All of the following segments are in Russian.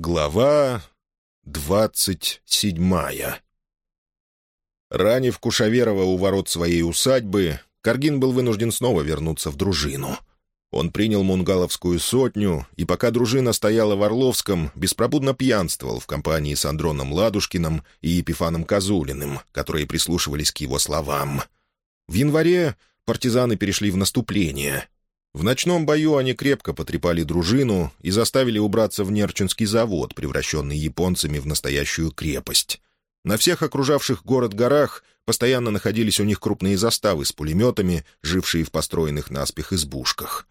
Глава двадцать седьмая Ранив Кушаверова у ворот своей усадьбы, Каргин был вынужден снова вернуться в дружину. Он принял мунгаловскую сотню, и пока дружина стояла в Орловском, беспробудно пьянствовал в компании с Андроном Ладушкиным и Епифаном Козулиным, которые прислушивались к его словам. В январе партизаны перешли в наступление — в ночном бою они крепко потрепали дружину и заставили убраться в Нерчинский завод, превращенный японцами в настоящую крепость. На всех окружавших город горах постоянно находились у них крупные заставы с пулеметами, жившие в построенных наспех избушках.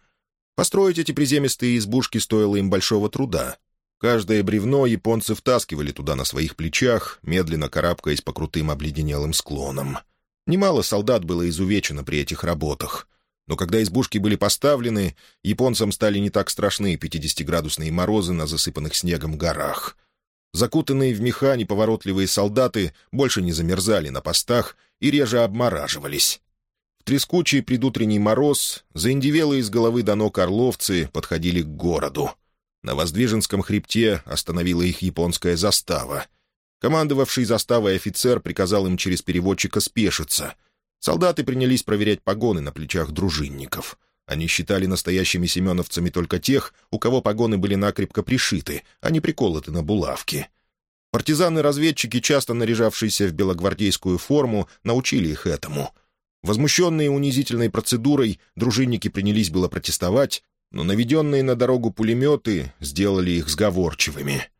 Построить эти приземистые избушки стоило им большого труда. Каждое бревно японцы втаскивали туда на своих плечах, медленно карабкаясь по крутым обледенелым склонам. Немало солдат было изувечено при этих работах — но когда избушки были поставлены, японцам стали не так страшны 50-градусные морозы на засыпанных снегом горах. Закутанные в меха неповоротливые солдаты больше не замерзали на постах и реже обмораживались. В трескучий предутренний мороз заиндивелые из головы до ног орловцы подходили к городу. На Воздвиженском хребте остановила их японская застава. Командовавший заставой офицер приказал им через переводчика спешиться — Солдаты принялись проверять погоны на плечах дружинников. Они считали настоящими семеновцами только тех, у кого погоны были накрепко пришиты, а не приколоты на булавки. Партизаны-разведчики, часто наряжавшиеся в белогвардейскую форму, научили их этому. Возмущенные унизительной процедурой, дружинники принялись было протестовать, но наведенные на дорогу пулеметы сделали их сговорчивыми.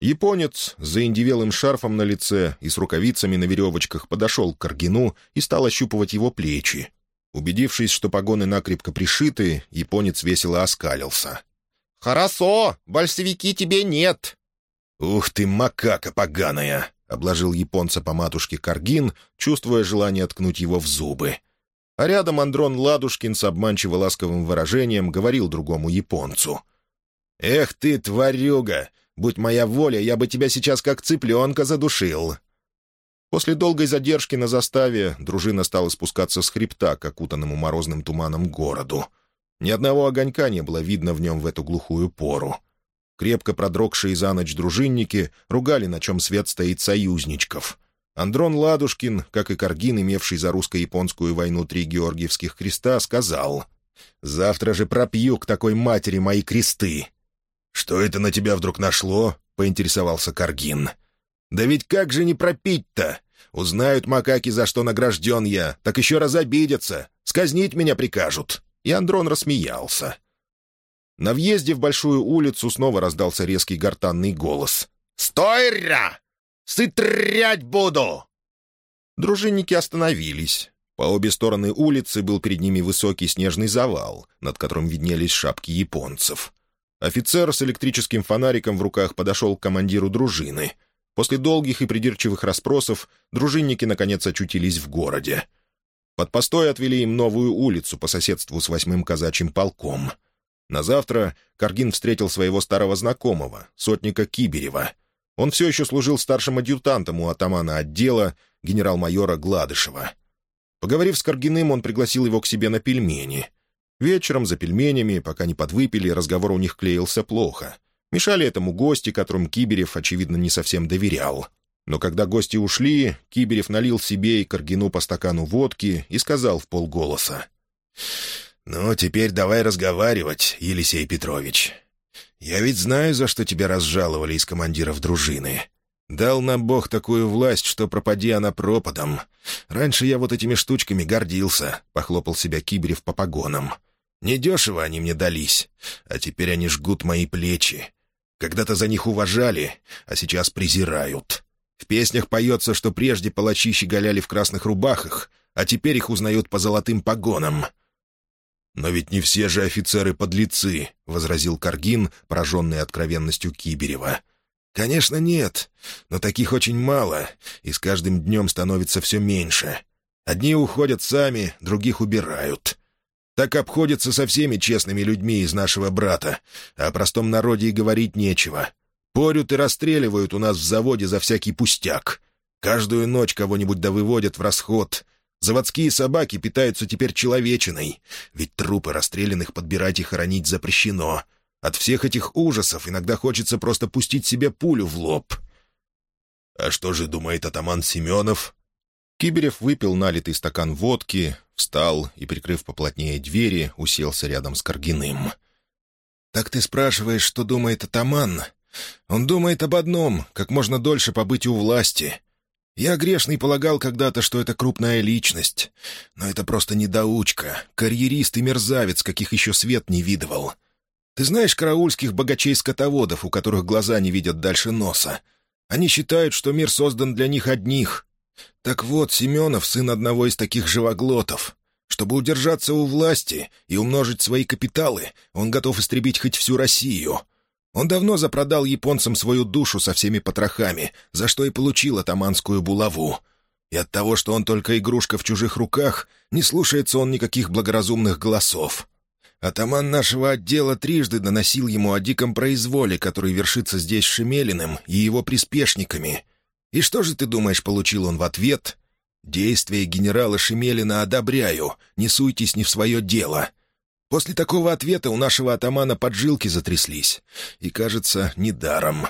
Японец с заиндивелым шарфом на лице и с рукавицами на веревочках подошел к Каргину и стал ощупывать его плечи. Убедившись, что погоны накрепко пришиты, японец весело оскалился. «Хорошо, большевики тебе нет!» «Ух ты, макака поганая!» — обложил японца по матушке Каргин, чувствуя желание ткнуть его в зубы. А рядом Андрон Ладушкин с обманчиво ласковым выражением говорил другому японцу. «Эх ты, тварюга! Будь моя воля, я бы тебя сейчас как цыпленка задушил». После долгой задержки на заставе дружина стала спускаться с хребта к окутанному морозным туманом городу. Ни одного огонька не было видно в нем в эту глухую пору. Крепко продрогшие за ночь дружинники ругали, на чем свет стоит союзничков. Андрон Ладушкин, как и Каргин, имевший за русско-японскую войну три георгиевских креста, сказал «Завтра же пропью к такой матери мои кресты. «Что это на тебя вдруг нашло?» — поинтересовался Каргин. «Да ведь как же не пропить-то? Узнают макаки, за что награжден я, так еще раз обидятся, сказнить меня прикажут». И Андрон рассмеялся. На въезде в большую улицу снова раздался резкий гортанный голос. «Стой, ря! Сытрять буду!» Дружинники остановились. По обе стороны улицы был перед ними высокий снежный завал, над которым виднелись шапки японцев. Офицер с электрическим фонариком в руках подошел к командиру дружины. После долгих и придирчивых расспросов дружинники, наконец, очутились в городе. Под постой отвели им новую улицу по соседству с восьмым казачьим полком. На завтра Каргин встретил своего старого знакомого, сотника Киберева. Он все еще служил старшим адъютантом у атамана отдела, генерал-майора Гладышева. Поговорив с Каргиным, он пригласил его к себе на пельмени — Вечером за пельменями, пока не подвыпили, разговор у них клеился плохо. Мешали этому гости, которым Киберев, очевидно, не совсем доверял. Но когда гости ушли, Киберев налил себе и Каргину по стакану водки и сказал в полголоса. «Ну, теперь давай разговаривать, Елисей Петрович. Я ведь знаю, за что тебя разжаловали из командиров дружины. Дал нам Бог такую власть, что пропади она пропадом. Раньше я вот этими штучками гордился», — похлопал себя Киберев по погонам. Недешево они мне дались, а теперь они жгут мои плечи. Когда-то за них уважали, а сейчас презирают. В песнях поется, что прежде палачи щеголяли в красных рубахах, а теперь их узнают по золотым погонам. «Но ведь не все же офицеры подлецы», — возразил Каргин, пораженный откровенностью Киберева. «Конечно, нет, но таких очень мало, и с каждым днем становится все меньше. Одни уходят сами, других убирают. Так обходится со всеми честными людьми из нашего брата, а о простом народе и говорить нечего. Порют и расстреливают у нас в заводе за всякий пустяк. Каждую ночь кого-нибудь да выводят в расход. Заводские собаки питаются теперь человечиной, ведь трупы расстрелянных подбирать и хоронить запрещено. От всех этих ужасов иногда хочется просто пустить себе пулю в лоб». «А что же думает атаман Семенов?» Киберев выпил налитый стакан водки, встал и, прикрыв поплотнее двери, уселся рядом с Каргиным. «Так ты спрашиваешь, что думает атаман? Он думает об одном — как можно дольше побыть у власти. Я грешный полагал когда-то, что это крупная личность. Но это просто недоучка, карьерист и мерзавец, каких еще свет не видывал. Ты знаешь караульских богачей-скотоводов, у которых глаза не видят дальше носа? Они считают, что мир создан для них одних. Так вот, Семенов — сын одного из таких живоглотов. Чтобы удержаться у власти и умножить свои капиталы, он готов истребить хоть всю Россию. Он давно запродал японцам свою душу со всеми потрохами, за что и получил атаманскую булаву. И от того, что он только игрушка в чужих руках, не слушается он никаких благоразумных голосов. Атаман нашего отдела трижды доносил ему о диком произволе, который вершится здесь Шемелиным и его приспешниками. И что же ты думаешь, получил он в ответ? Действия генерала Шемелина одобряю, не суйтесь не в свое дело. После такого ответа у нашего атамана поджилки затряслись. И, кажется, недаром.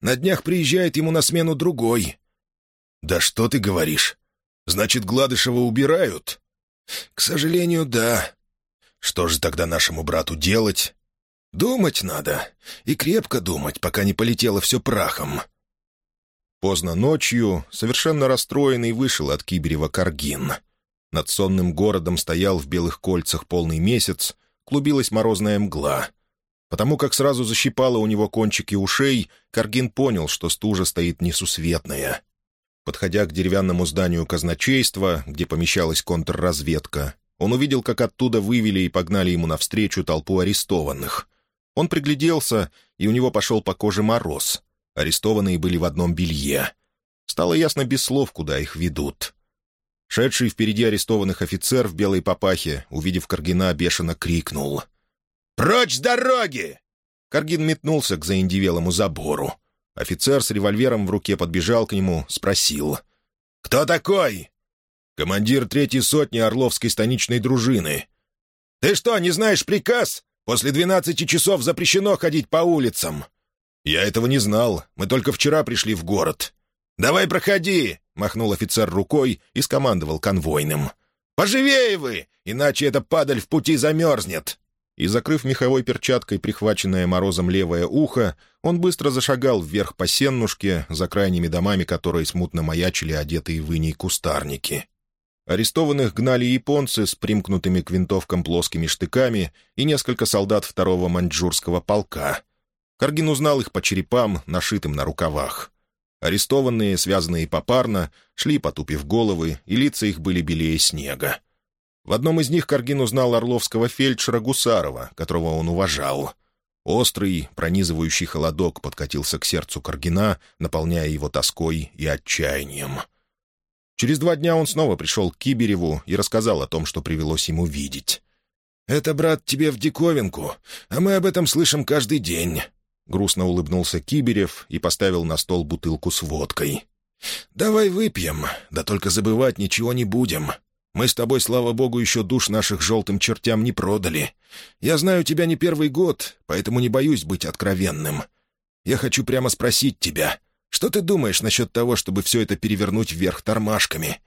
На днях приезжает ему на смену другой. «Да что ты говоришь? Значит, Гладышева убирают?» «К сожалению, да. Что же тогда нашему брату делать? Думать надо. И крепко думать, пока не полетело все прахом. Поздно ночью, совершенно расстроенный, вышел от Киберева Каргин. Над сонным городом стоял в белых кольцах полный месяц, клубилась морозная мгла. Потому как сразу защипало у него кончики ушей, Каргин понял, что стужа стоит несусветная. Подходя к деревянному зданию казначейства, где помещалась контрразведка, он увидел, как оттуда вывели и погнали ему навстречу толпу арестованных. Он пригляделся, и у него пошел по коже мороз. Арестованные были в одном белье. Стало ясно без слов, куда их ведут. Шедший впереди арестованных офицер в белой папахе, увидев Каргина, бешено крикнул. «Прочь с дороги!» Каргин метнулся к заиндивелому забору. Офицер с револьвером в руке подбежал к нему, спросил. «Кто такой?» Командир третьей сотни Орловской станичной дружины. «Ты что, не знаешь приказ? После двенадцати часов запрещено ходить по улицам». «Я этого не знал. Мы только вчера пришли в город». «Давай проходи!» — махнул офицер рукой и скомандовал конвойным. «Поживее вы, иначе эта падаль в пути замерзнет!» И, закрыв меховой перчаткой прихваченное морозом левое ухо, он быстро зашагал вверх по сеннушке, за крайними домами которые смутно маячили одетые в иней кустарники. Арестованных гнали японцы с примкнутыми к винтовкам плоскими штыками и несколько солдат второго маньчжурского полка. Каргин узнал их по черепам, нашитым на рукавах. Арестованные, связанные попарно, шли, потупив головы, и лица их были белее снега. В одном из них Каргин узнал орловского фельдшера Гусарова, которого он уважал. Острый, пронизывающий холодок подкатился к сердцу Каргина, наполняя его тоской и отчаянием. Через два дня он снова пришел к Кибереву и рассказал о том, что привелось ему видеть. «Это, брат, тебе в диковинку, а мы об этом слышим каждый день». Грустно улыбнулся Киберев и поставил на стол бутылку с водкой. «Давай выпьем, да только забывать ничего не будем. Мы с тобой, слава богу, еще душ наших желтым чертям не продали. Я знаю тебя не первый год, поэтому не боюсь быть откровенным. Я хочу прямо спросить тебя, что ты думаешь насчет того, чтобы все это перевернуть вверх тормашками?»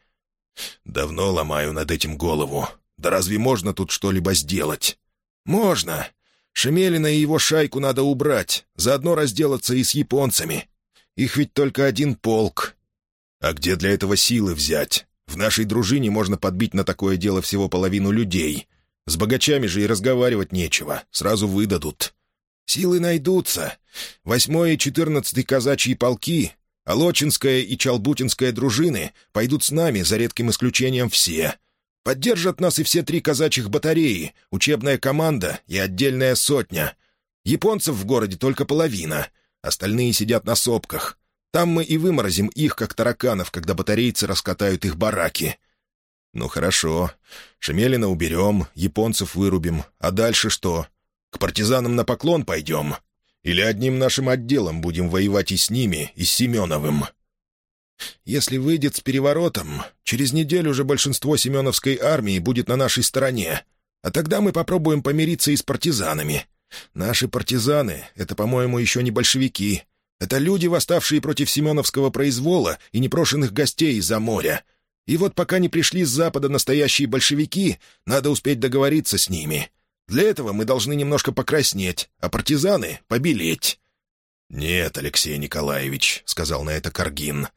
«Давно ломаю над этим голову. Да разве можно тут что-либо сделать?» «Можно. Шемелина и его шайку надо убрать, заодно разделаться и с японцами. Их ведь только один полк. А где для этого силы взять? В нашей дружине можно подбить на такое дело всего половину людей. С богачами же и разговаривать нечего, сразу выдадут. Силы найдутся. Восьмой и четырнадцатый казачьи полки, Алочинская и Чалбутинская дружины пойдут с нами, за редким исключением, все. Поддержат нас и все три казачьих батареи, учебная команда и отдельная сотня. Японцев в городе только половина, остальные сидят на сопках. Там мы и выморозим их, как тараканов, когда батарейцы раскатают их бараки. Ну хорошо, Шемелина уберем, японцев вырубим, а дальше что? К партизанам на поклон пойдем? Или одним нашим отделом будем воевать и с ними, и с Семеновым?» «Если выйдет с переворотом, через неделю уже большинство Семеновской армии будет на нашей стороне, а тогда мы попробуем помириться и с партизанами. Наши партизаны — это, по-моему, еще не большевики. Это люди, восставшие против семеновского произвола и непрошенных гостей из-за моря. И вот пока не пришли с запада настоящие большевики, надо успеть договориться с ними. Для этого мы должны немножко покраснеть, а партизаны — побелеть». «Нет, Алексей Николаевич», — сказал на это Каргин.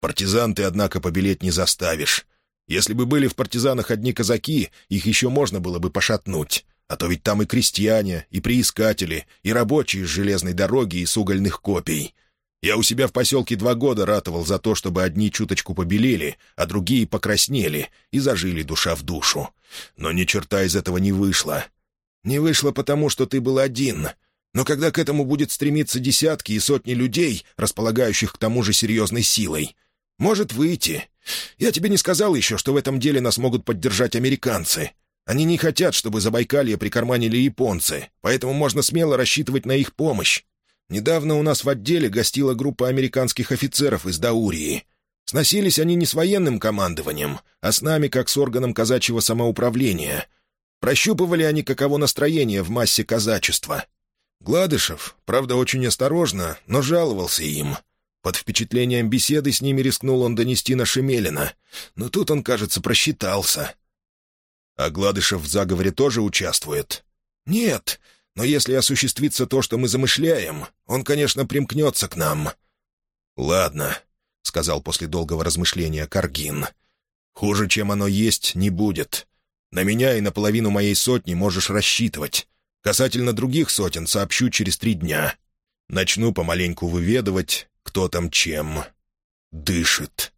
«Партизан ты, однако, побелеть не заставишь. Если бы были в партизанах одни казаки, их еще можно было бы пошатнуть. А то ведь там и крестьяне, и приискатели, и рабочие с железной дороги и с угольных копий. Я у себя в поселке два года ратовал за то, чтобы одни чуточку побелели, а другие покраснели и зажили душа в душу. Но ни черта из этого не вышло. Не вышло потому, что ты был один. Но когда к этому будет стремиться десятки и сотни людей, располагающих к тому же серьезной силой, может выйти. Я тебе не сказал еще, что в этом деле нас могут поддержать американцы. Они не хотят, чтобы Забайкалье прикарманили японцы, поэтому можно смело рассчитывать на их помощь. Недавно у нас в отделе гостила группа американских офицеров из Даурии. Сносились они не с военным командованием, а с нами, как с органом казачьего самоуправления. Прощупывали они, каково настроение в массе казачества. Гладышев, правда, очень осторожно, но жаловался им. Под впечатлением беседы с ними рискнул он донести на Шемелина, но тут он, кажется, просчитался. А Гладышев в заговоре тоже участвует? Нет, но если осуществится то, что мы замышляем, он, конечно, примкнется к нам. Ладно, — сказал после долгого размышления Каргин. «Хуже, чем оно есть, не будет. На меня и на половину моей сотни можешь рассчитывать. Касательно других сотен сообщу через три дня. Начну помаленьку выведывать, кто там чем дышит».